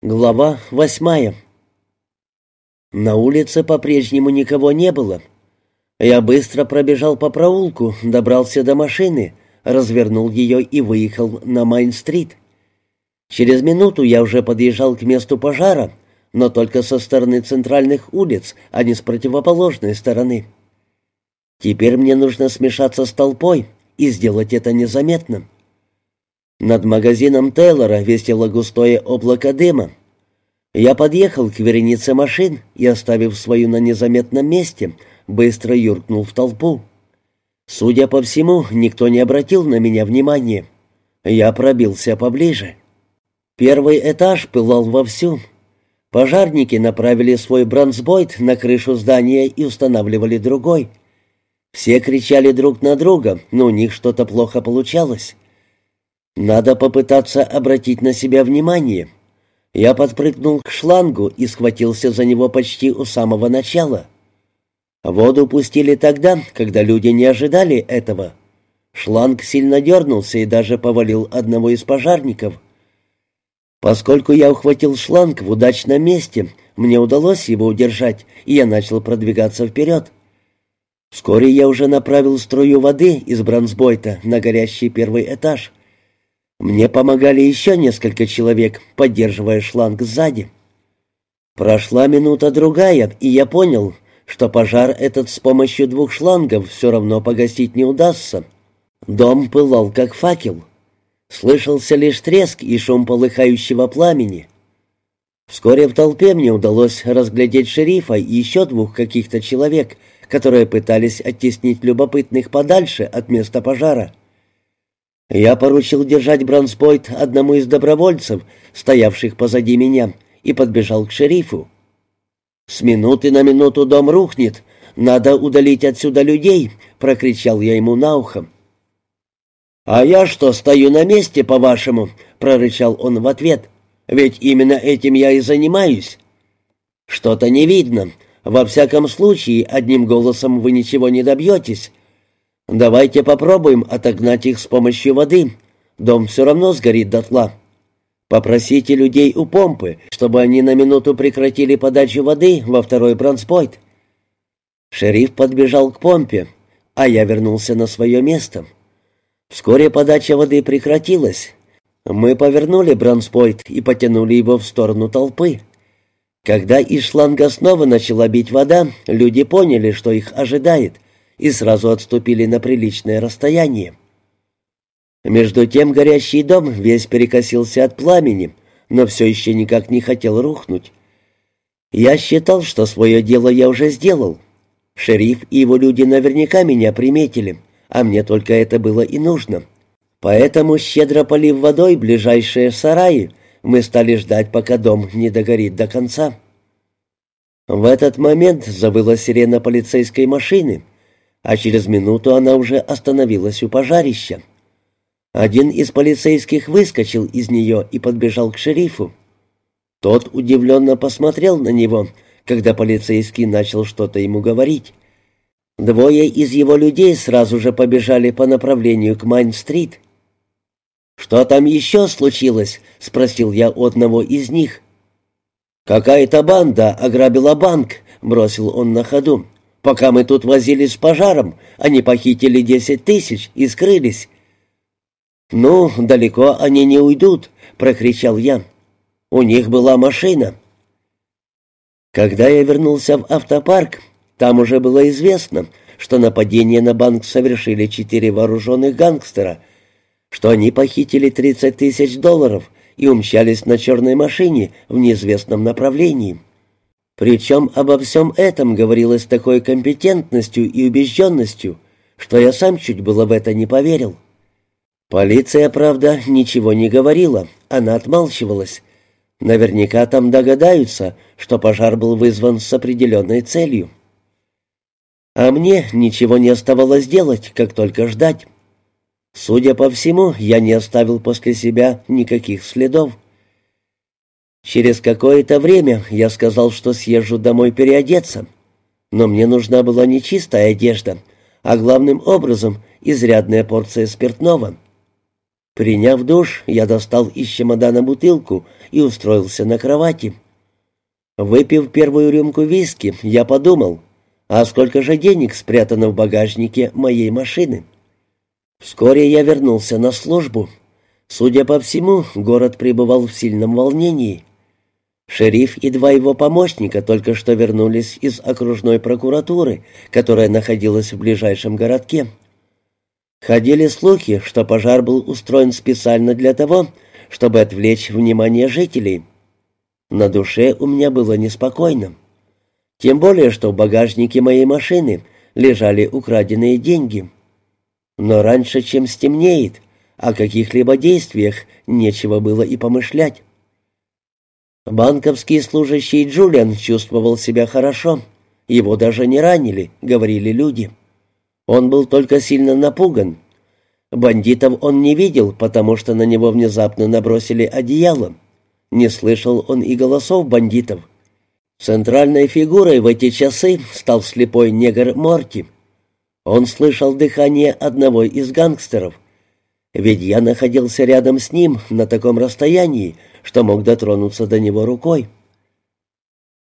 Глава восьмая. На улице по-прежнему никого не было. Я быстро пробежал по проулку, добрался до машины, развернул ее и выехал на Майн-стрит. Через минуту я уже подъезжал к месту пожара, но только со стороны центральных улиц, а не с противоположной стороны. Теперь мне нужно смешаться с толпой и сделать это незаметно. Над магазином Тейлора висело густое облако дыма. Я подъехал к веренице машин и, оставив свою на незаметном месте, быстро юркнул в толпу. Судя по всему, никто не обратил на меня внимания. Я пробился поближе. Первый этаж пылал вовсю. Пожарники направили свой бронзбойт на крышу здания и устанавливали другой. Все кричали друг на друга, но у них что-то плохо получалось. Надо попытаться обратить на себя внимание. Я подпрыгнул к шлангу и схватился за него почти у самого начала. Воду пустили тогда, когда люди не ожидали этого. Шланг сильно дернулся и даже повалил одного из пожарников. Поскольку я ухватил шланг в удачном месте, мне удалось его удержать, и я начал продвигаться вперед. Вскоре я уже направил струю воды из бронзбойта на горящий первый этаж. Мне помогали еще несколько человек, поддерживая шланг сзади. Прошла минута-другая, и я понял, что пожар этот с помощью двух шлангов все равно погасить не удастся. Дом пылал, как факел. Слышался лишь треск и шум полыхающего пламени. Вскоре в толпе мне удалось разглядеть шерифа и еще двух каких-то человек, которые пытались оттеснить любопытных подальше от места пожара. Я поручил держать бронспойт одному из добровольцев, стоявших позади меня, и подбежал к шерифу. «С минуты на минуту дом рухнет. Надо удалить отсюда людей», — прокричал я ему на ухо. «А я что, стою на месте, по-вашему?» — прорычал он в ответ. «Ведь именно этим я и занимаюсь». «Что-то не видно. Во всяком случае, одним голосом вы ничего не добьетесь. Давайте попробуем отогнать их с помощью воды. Дом все равно сгорит дотла. Попросите людей у помпы, чтобы они на минуту прекратили подачу воды во второй бронспойт. Шериф подбежал к помпе, а я вернулся на свое место. Вскоре подача воды прекратилась. Мы повернули бронспойт и потянули его в сторону толпы. Когда из шланга снова начала бить вода, люди поняли, что их ожидает — и сразу отступили на приличное расстояние. Между тем горящий дом весь перекосился от пламени, но все еще никак не хотел рухнуть. Я считал, что свое дело я уже сделал. Шериф и его люди наверняка меня приметили, а мне только это было и нужно. Поэтому, щедро полив водой ближайшие сараи, мы стали ждать, пока дом не догорит до конца. В этот момент завыла сирена полицейской машины — а через минуту она уже остановилась у пожарища. Один из полицейских выскочил из нее и подбежал к шерифу. Тот удивленно посмотрел на него, когда полицейский начал что-то ему говорить. Двое из его людей сразу же побежали по направлению к Майн-стрит. «Что там еще случилось?» — спросил я у одного из них. «Какая-то банда ограбила банк», — бросил он на ходу. Пока мы тут возились с пожаром, они похитили десять тысяч и скрылись». «Ну, далеко они не уйдут», — прокричал я. «У них была машина». Когда я вернулся в автопарк, там уже было известно, что нападение на банк совершили четыре вооруженных гангстера, что они похитили 30 тысяч долларов и умчались на черной машине в неизвестном направлении. Причем обо всем этом говорилось с такой компетентностью и убежденностью, что я сам чуть было в это не поверил. Полиция, правда, ничего не говорила, она отмалчивалась. Наверняка там догадаются, что пожар был вызван с определенной целью. А мне ничего не оставалось делать, как только ждать. Судя по всему, я не оставил после себя никаких следов. Через какое-то время я сказал, что съезжу домой переодеться. Но мне нужна была не чистая одежда, а главным образом изрядная порция спиртного. Приняв душ, я достал из чемодана бутылку и устроился на кровати. Выпив первую рюмку виски, я подумал, а сколько же денег спрятано в багажнике моей машины? Вскоре я вернулся на службу. Судя по всему, город пребывал в сильном волнении. Шериф и два его помощника только что вернулись из окружной прокуратуры, которая находилась в ближайшем городке. Ходили слухи, что пожар был устроен специально для того, чтобы отвлечь внимание жителей. На душе у меня было неспокойно. Тем более, что в багажнике моей машины лежали украденные деньги. Но раньше, чем стемнеет, о каких-либо действиях нечего было и помышлять. Банковский служащий Джулиан чувствовал себя хорошо. Его даже не ранили, говорили люди. Он был только сильно напуган. Бандитов он не видел, потому что на него внезапно набросили одеяло. Не слышал он и голосов бандитов. Центральной фигурой в эти часы стал слепой негр Морти. Он слышал дыхание одного из гангстеров. Ведь я находился рядом с ним на таком расстоянии, что мог дотронуться до него рукой.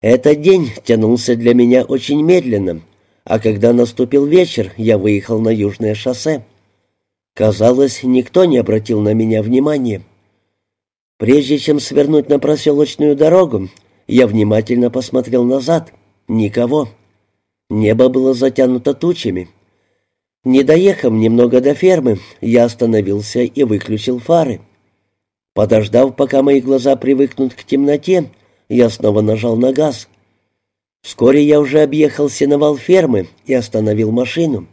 Этот день тянулся для меня очень медленно, а когда наступил вечер, я выехал на южное шоссе. Казалось, никто не обратил на меня внимания. Прежде чем свернуть на проселочную дорогу, я внимательно посмотрел назад. Никого. Небо было затянуто тучами. Не доехав немного до фермы, я остановился и выключил фары. Подождав, пока мои глаза привыкнут к темноте, я снова нажал на газ. Вскоре я уже объехал сеновал фермы и остановил машину.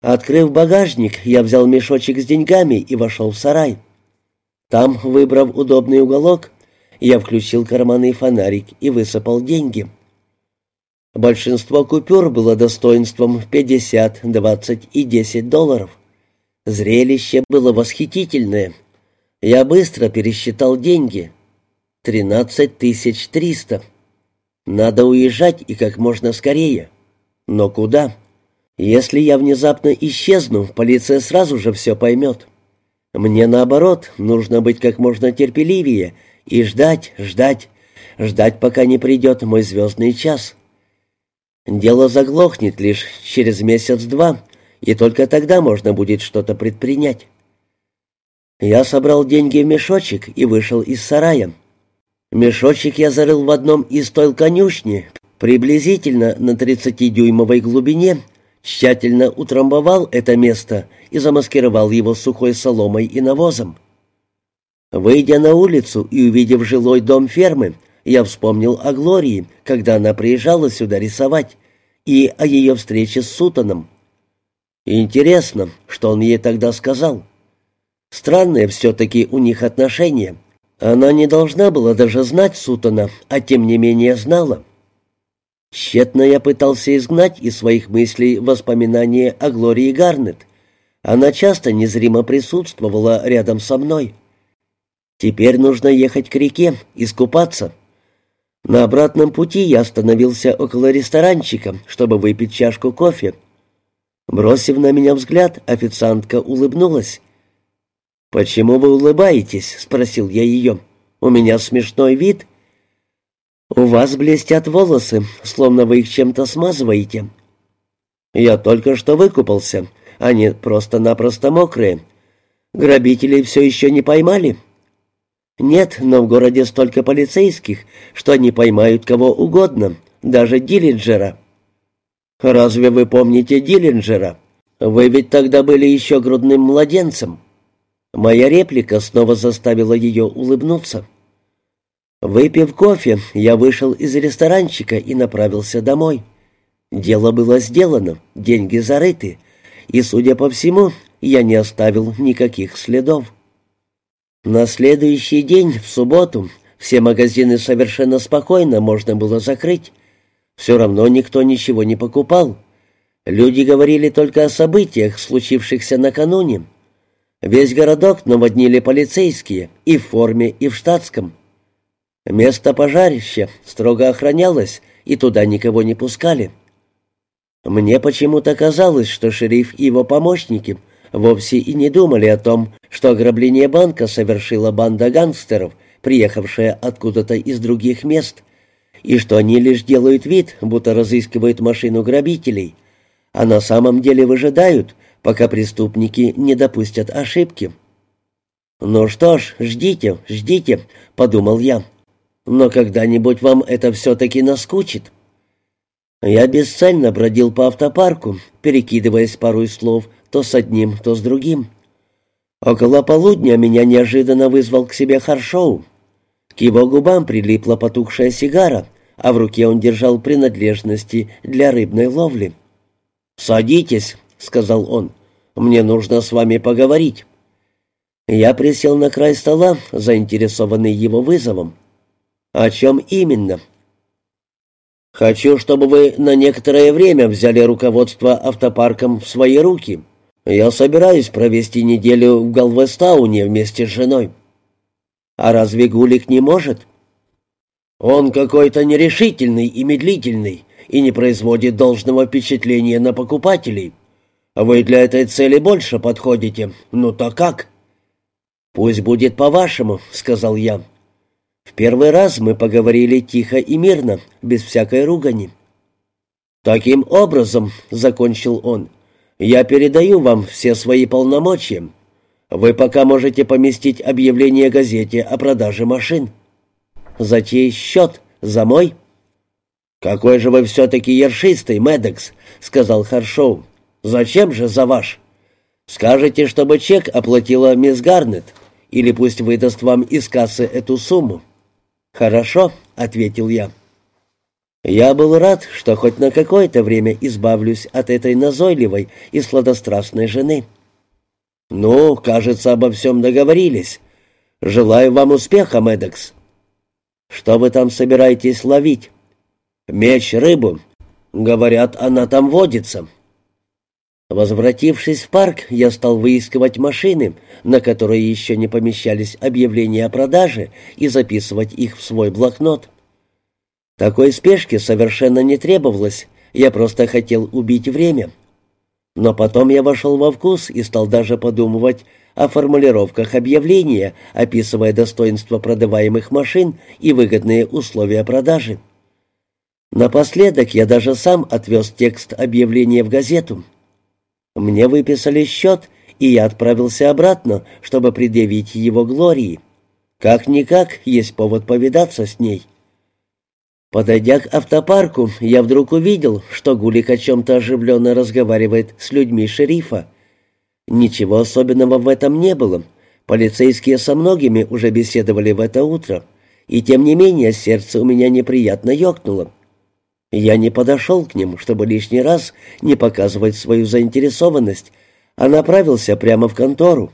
Открыв багажник, я взял мешочек с деньгами и вошел в сарай. Там, выбрав удобный уголок, я включил карманный фонарик и высыпал деньги. Большинство купюр было достоинством в 50, 20 и 10 долларов. Зрелище было восхитительное. Я быстро пересчитал деньги. 13 тысяч триста. Надо уезжать и как можно скорее. Но куда? Если я внезапно исчезну, полиция сразу же все поймет. Мне, наоборот, нужно быть как можно терпеливее и ждать, ждать, ждать, пока не придет мой звездный час. Дело заглохнет лишь через месяц-два, и только тогда можно будет что-то предпринять. Я собрал деньги в мешочек и вышел из сарая. Мешочек я зарыл в одном из тойл конюшни, приблизительно на 30-дюймовой глубине, тщательно утрамбовал это место и замаскировал его сухой соломой и навозом. Выйдя на улицу и увидев жилой дом фермы, я вспомнил о Глории, когда она приезжала сюда рисовать, и о ее встрече с Сутаном. Интересно, что он ей тогда сказал. Странные все-таки у них отношения. Она не должна была даже знать Сутана, а тем не менее знала. Тщетно я пытался изгнать из своих мыслей воспоминания о Глории Гарнет. Она часто незримо присутствовала рядом со мной. Теперь нужно ехать к реке, искупаться. На обратном пути я остановился около ресторанчика, чтобы выпить чашку кофе. Бросив на меня взгляд, официантка улыбнулась. «Почему вы улыбаетесь?» — спросил я ее. «У меня смешной вид». «У вас блестят волосы, словно вы их чем-то смазываете». «Я только что выкупался. Они просто-напросто мокрые. Грабителей все еще не поймали?» «Нет, но в городе столько полицейских, что они поймают кого угодно, даже Диллинджера». «Разве вы помните Диллинджера? Вы ведь тогда были еще грудным младенцем». Моя реплика снова заставила ее улыбнуться. Выпив кофе, я вышел из ресторанчика и направился домой. Дело было сделано, деньги зарыты, и, судя по всему, я не оставил никаких следов. На следующий день, в субботу, все магазины совершенно спокойно можно было закрыть. Все равно никто ничего не покупал. Люди говорили только о событиях, случившихся накануне. Весь городок наводнили полицейские, и в форме, и в штатском. Место пожарища строго охранялось, и туда никого не пускали. Мне почему-то казалось, что шериф и его помощники вовсе и не думали о том, что ограбление банка совершила банда гангстеров, приехавшая откуда-то из других мест, и что они лишь делают вид, будто разыскивают машину грабителей, а на самом деле выжидают, пока преступники не допустят ошибки. «Ну что ж, ждите, ждите», — подумал я. «Но когда-нибудь вам это все-таки наскучит». Я бесцельно бродил по автопарку, перекидываясь пару слов то с одним, то с другим. Около полудня меня неожиданно вызвал к себе Харшоу. К его губам прилипла потухшая сигара, а в руке он держал принадлежности для рыбной ловли. «Садитесь», — сказал он, — «мне нужно с вами поговорить». Я присел на край стола, заинтересованный его вызовом. «О чем именно?» «Хочу, чтобы вы на некоторое время взяли руководство автопарком в свои руки. Я собираюсь провести неделю в Галвестауне вместе с женой». «А разве Гулик не может?» «Он какой-то нерешительный и медлительный и не производит должного впечатления на покупателей. Вы для этой цели больше подходите. Ну так как?» «Пусть будет по-вашему», — сказал я. В первый раз мы поговорили тихо и мирно, без всякой ругани. «Таким образом», — закончил он, — «я передаю вам все свои полномочия. Вы пока можете поместить объявление газете о продаже машин». «За чей счет? За мой?» «Какой же вы все-таки ершистый, Медекс», — сказал Харшоу. «Зачем же за ваш? Скажете, чтобы чек оплатила мисс Гарнет, или пусть выдаст вам из кассы эту сумму». «Хорошо», — ответил я. Я был рад, что хоть на какое-то время избавлюсь от этой назойливой и сладострастной жены. «Ну, кажется, обо всем договорились. Желаю вам успеха, Медекс». «Что вы там собираетесь ловить?» «Меч, рыбу. Говорят, она там водится». Возвратившись в парк, я стал выискивать машины, на которые еще не помещались объявления о продаже, и записывать их в свой блокнот. Такой спешки совершенно не требовалось, я просто хотел убить время. Но потом я вошел во вкус и стал даже подумывать о формулировках объявления, описывая достоинства продаваемых машин и выгодные условия продажи. Напоследок я даже сам отвез текст объявления в газету — мне выписали счет, и я отправился обратно, чтобы предъявить его Глории. Как-никак есть повод повидаться с ней. Подойдя к автопарку, я вдруг увидел, что Гулик о чем-то оживленно разговаривает с людьми шерифа. Ничего особенного в этом не было. Полицейские со многими уже беседовали в это утро, и тем не менее сердце у меня неприятно ёкнуло. Я не подошел к ним, чтобы лишний раз не показывать свою заинтересованность, а направился прямо в контору.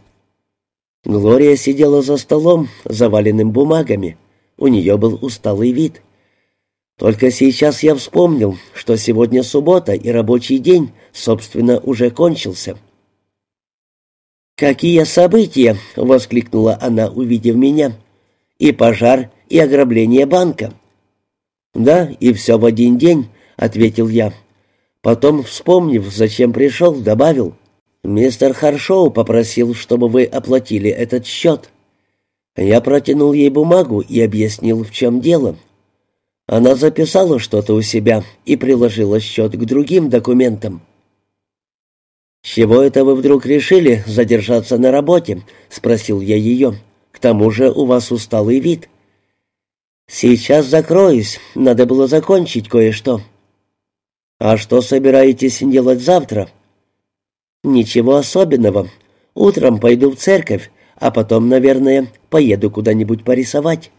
Глория сидела за столом, заваленным бумагами. У нее был усталый вид. Только сейчас я вспомнил, что сегодня суббота и рабочий день, собственно, уже кончился. «Какие события!» — воскликнула она, увидев меня. «И пожар, и ограбление банка». «Да, и все в один день», — ответил я. Потом, вспомнив, зачем пришел, добавил. «Мистер Харшоу попросил, чтобы вы оплатили этот счет». Я протянул ей бумагу и объяснил, в чем дело. Она записала что-то у себя и приложила счет к другим документам. «С чего это вы вдруг решили задержаться на работе?» — спросил я ее. «К тому же у вас усталый вид». «Сейчас закроюсь. Надо было закончить кое-что». «А что собираетесь делать завтра?» «Ничего особенного. Утром пойду в церковь, а потом, наверное, поеду куда-нибудь порисовать».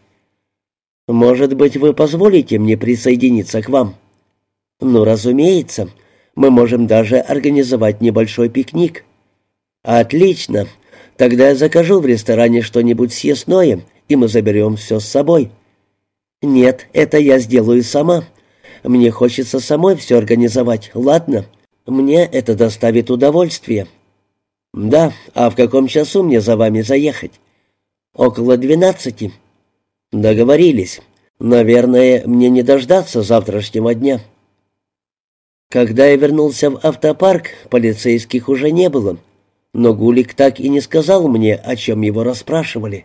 «Может быть, вы позволите мне присоединиться к вам?» «Ну, разумеется. Мы можем даже организовать небольшой пикник». «Отлично. Тогда я закажу в ресторане что-нибудь съестное, и мы заберем все с собой». «Нет, это я сделаю сама. Мне хочется самой все организовать, ладно? Мне это доставит удовольствие». «Да, а в каком часу мне за вами заехать?» «Около двенадцати». «Договорились. Наверное, мне не дождаться завтрашнего дня». Когда я вернулся в автопарк, полицейских уже не было. но Гулик так и не сказал мне, о чем его расспрашивали.